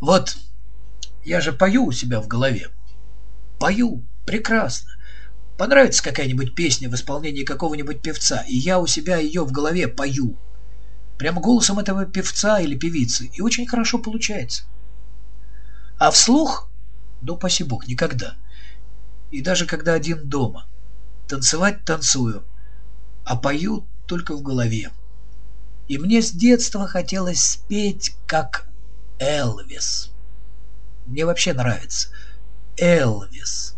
Вот я же пою у себя в голове. Пою. Прекрасно. Понравится какая-нибудь песня в исполнении какого-нибудь певца, и я у себя ее в голове пою. Прямо голосом этого певца или певицы. И очень хорошо получается. А вслух, да упаси бог, никогда. И даже когда один дома. Танцевать танцую, а пою только в голове. И мне с детства хотелось спеть, как Элвис. Мне вообще нравится. Элвис.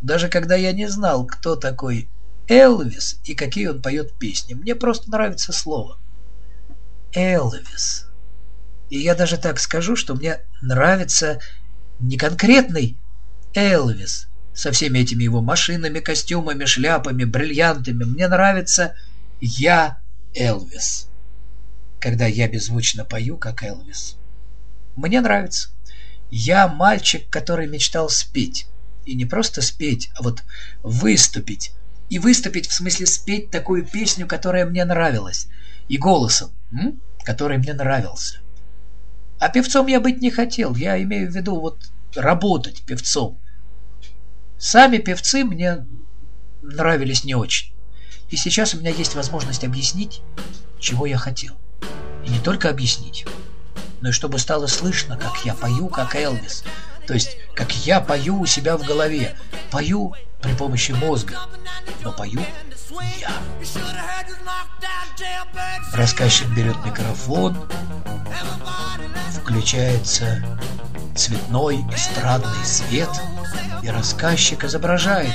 Даже когда я не знал, кто такой Элвис и какие он поет песни, мне просто нравится слово. Элвис. И я даже так скажу, что мне нравится не конкретный Элвис со всеми этими его машинами, костюмами, шляпами, бриллиантами. Мне нравится я Элвис, когда я беззвучно пою, как Элвис. Мне нравится. Я мальчик, который мечтал спеть. И не просто спеть, а вот выступить. И выступить в смысле спеть такую песню, которая мне нравилась. И голосом, м? который мне нравился. А певцом я быть не хотел. Я имею в виду вот работать певцом. Сами певцы мне нравились не очень. И сейчас у меня есть возможность объяснить, чего я хотел. И не только объяснить, но и чтобы стало слышно, как я пою, как Элвис. То есть, как я пою у себя в голове. Пою при помощи мозга, но пою я. Рассказчик берет микрофон, включается цветной эстрадный свет, и рассказчик изображает,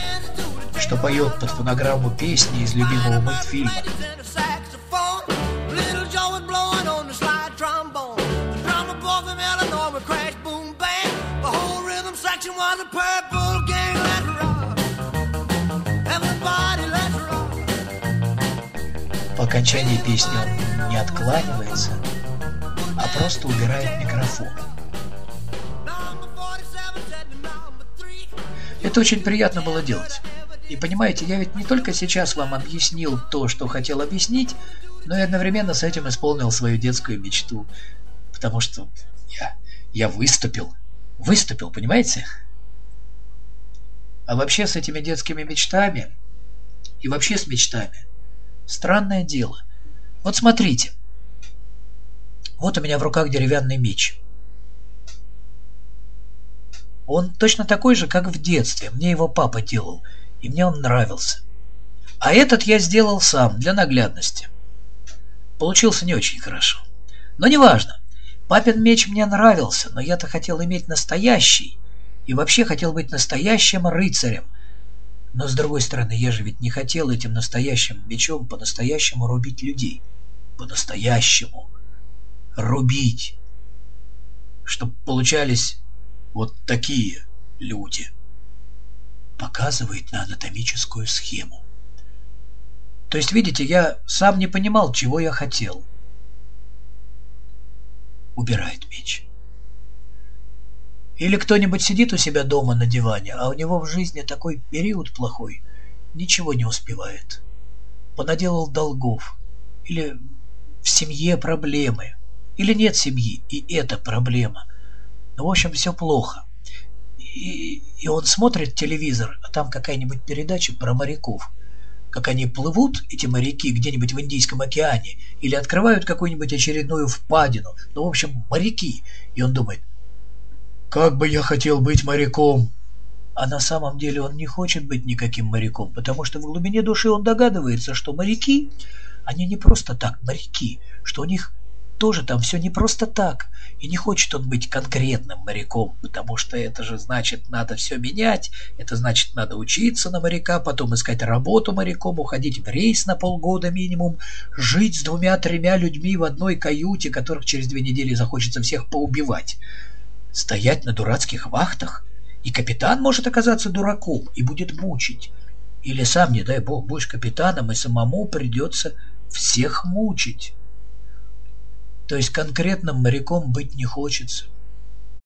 что поет под фонограмму песни из любимого мультфильма. По окончании песни он не откланивается, а просто убирает микрофон. Это очень приятно было делать. И понимаете, я ведь не только сейчас вам объяснил то, что хотел объяснить, но и одновременно с этим исполнил свою детскую мечту. Потому что я, я выступил. Выступил, понимаете? А вообще с этими детскими мечтами и вообще с мечтами странное дело. Вот смотрите. Вот у меня в руках деревянный меч. Он точно такой же, как в детстве. Мне его папа делал, и мне он нравился. А этот я сделал сам, для наглядности. Получился не очень хорошо. Но неважно. Папин меч мне нравился, но я-то хотел иметь настоящий. И вообще хотел быть настоящим рыцарем. Но с другой стороны, я же ведь не хотел этим настоящим мечом по-настоящему рубить людей. По-настоящему. Рубить. Чтоб получались вот такие люди. Показывает на анатомическую схему. То есть, видите, я сам не понимал, чего я хотел. Убирает меч. Или кто-нибудь сидит у себя дома на диване, а у него в жизни такой период плохой, ничего не успевает. Понаделал долгов. Или в семье проблемы. Или нет семьи, и это проблема. Ну, в общем, все плохо. И, и он смотрит телевизор, а там какая-нибудь передача про моряков. Как они плывут, эти моряки, где-нибудь в Индийском океане, или открывают какую-нибудь очередную впадину. Ну, в общем, моряки. И он думает, как бы я хотел быть моряком. А на самом деле он не хочет быть никаким моряком, потому что в глубине души он догадывается, что моряки, они не просто так моряки, что у них тоже там все не просто так. И не хочет он быть конкретным моряком, потому что это же значит, надо все менять, это значит, надо учиться на моряка, потом искать работу моряком, уходить в рейс на полгода минимум, жить с двумя-тремя людьми в одной каюте, которых через две недели захочется всех поубивать. Стоять на дурацких вахтах? И капитан может оказаться дураком и будет мучить. Или сам, не дай бог, будешь капитаном, и самому придется всех мучить. То есть конкретным моряком быть не хочется.